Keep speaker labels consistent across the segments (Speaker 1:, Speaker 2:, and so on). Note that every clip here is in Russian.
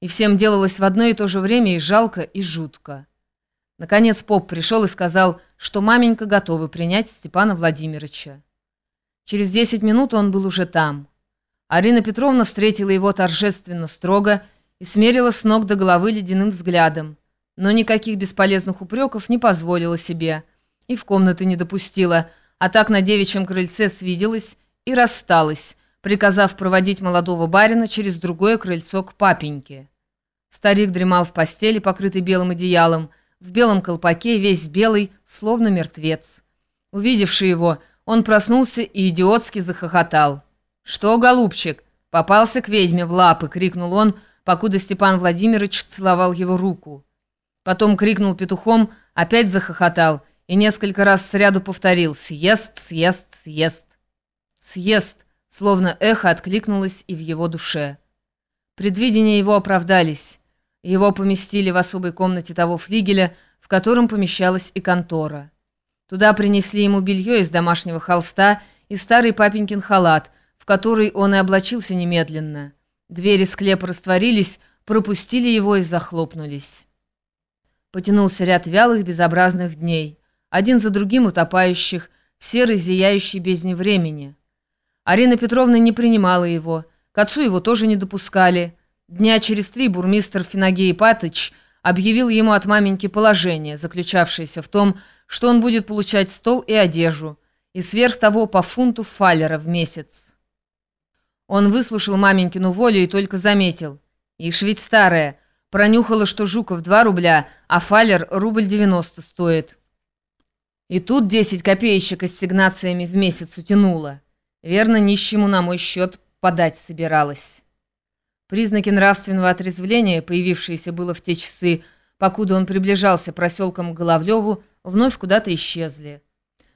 Speaker 1: и всем делалось в одно и то же время и жалко, и жутко. Наконец поп пришел и сказал, что маменька готова принять Степана Владимировича. Через десять минут он был уже там. Арина Петровна встретила его торжественно строго и смерила с ног до головы ледяным взглядом, но никаких бесполезных упреков не позволила себе и в комнаты не допустила, а так на девичьем крыльце свиделась и рассталась, приказав проводить молодого барина через другое крыльцо к папеньке. Старик дремал в постели, покрытый белым одеялом, в белом колпаке, весь белый, словно мертвец. Увидевший его, он проснулся и идиотски захохотал. «Что, голубчик, попался к ведьме в лапы!» — крикнул он, покуда Степан Владимирович целовал его руку. Потом крикнул петухом, опять захохотал и несколько раз сряду повторил «Съест, съест, съест». «Съест», словно эхо откликнулось и в его душе. Предвидения его оправдались. Его поместили в особой комнате того флигеля, в котором помещалась и контора. Туда принесли ему белье из домашнего холста и старый папенькин халат, в который он и облачился немедленно. Двери склепа растворились, пропустили его и захлопнулись. Потянулся ряд вялых, безобразных дней, один за другим утопающих в серой, зияющей времени. Арина Петровна не принимала его, к отцу его тоже не допускали. Дня через три бурмистр Финагей Патыч объявил ему от маменьки положение, заключавшееся в том, что он будет получать стол и одежду, и сверх того по фунту фалера в месяц. Он выслушал маменькину волю и только заметил. Ишь ведь старая, пронюхала, что Жуков 2 рубля, а фалер рубль 90 стоит. И тут 10 копеечек ассигнациями в месяц утянула. Верно, нищему на мой счет подать собиралась. Признаки нравственного отрезвления, появившиеся было в те часы, покуда он приближался проселком к Головлеву, вновь куда-то исчезли.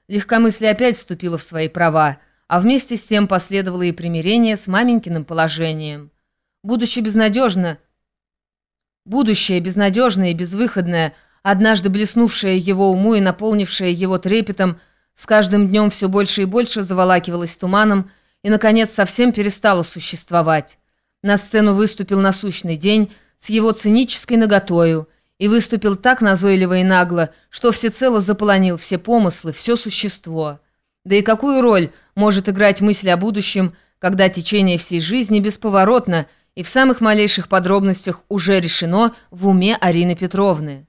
Speaker 1: Легкомыслие опять вступило в свои права, а вместе с тем последовало и примирение с маменькиным положением. Будучи безнадежно, будущее безнадежное и безвыходное, однажды блеснувшее его уму и наполнившее его трепетом, с каждым днем все больше и больше заволакивалось туманом и, наконец, совсем перестало существовать. На сцену выступил насущный день с его цинической наготою и выступил так назойливо и нагло, что всецело заполонил все помыслы, все существо. Да и какую роль может играть мысль о будущем, когда течение всей жизни бесповоротно и в самых малейших подробностях уже решено в уме Арины Петровны?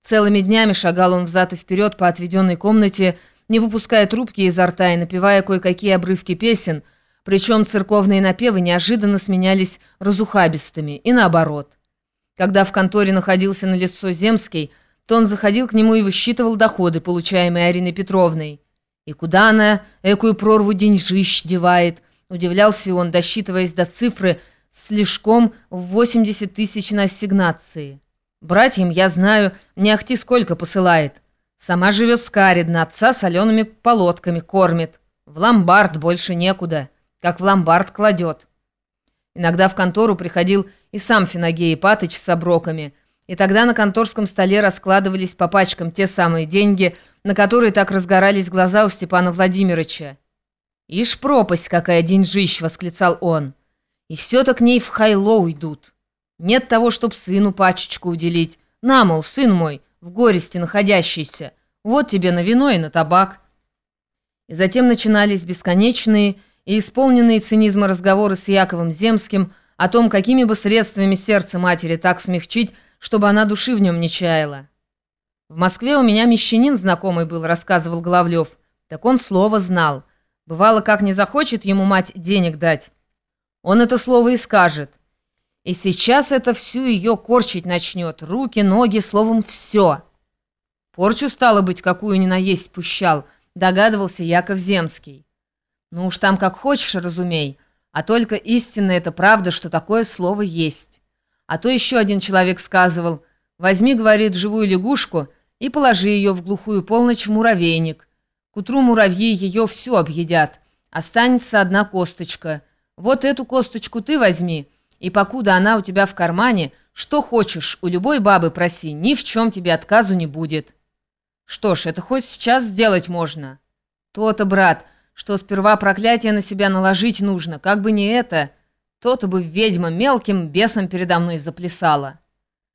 Speaker 1: Целыми днями шагал он взад и вперед по отведенной комнате, не выпуская трубки изо рта и напевая кое-какие обрывки песен, причем церковные напевы неожиданно сменялись разухабистыми, и наоборот. Когда в конторе находился на лицо Земский, то он заходил к нему и высчитывал доходы, получаемые Ариной Петровной. И куда она экую прорву деньжищ девает, удивлялся он, досчитываясь до цифры слишком в 80 тысяч на ассигнации. Братьям, я знаю, не ахти сколько посылает. Сама живет скаридно, отца солеными полотками кормит. В ломбард больше некуда, как в ломбард кладет. Иногда в контору приходил и сам Финагей Ипатыч с оброками, и тогда на конторском столе раскладывались по пачкам те самые деньги, на которые так разгорались глаза у Степана Владимировича. «Ишь, пропасть какая деньжищ!» — восклицал он. «И все-то к ней в хайло уйдут. Нет того, чтоб сыну пачечку уделить. На, мол, сын мой, в горести находящийся. Вот тебе на вино и на табак». И затем начинались бесконечные и исполненные цинизма разговоры с Яковом Земским о том, какими бы средствами сердце матери так смягчить, чтобы она души в нем не чаяла. «В Москве у меня мещанин знакомый был», — рассказывал Головлев. Так он слово знал. Бывало, как не захочет ему мать денег дать. Он это слово и скажет. И сейчас это всю ее корчить начнет. Руки, ноги, словом, все. Порчу, стало быть, какую ни наесть пущал, догадывался Яков Земский. Ну уж там как хочешь, разумей. А только истинно это правда, что такое слово есть. А то еще один человек сказывал, возьми, говорит, живую лягушку и положи ее в глухую полночь в муравейник. К утру муравьи ее всю объедят. Останется одна косточка. Вот эту косточку ты возьми, и покуда она у тебя в кармане, что хочешь, у любой бабы проси, ни в чем тебе отказу не будет. Что ж, это хоть сейчас сделать можно. То-то, брат, что сперва проклятие на себя наложить нужно, как бы не это. То-то бы ведьма мелким бесом передо мной заплясала.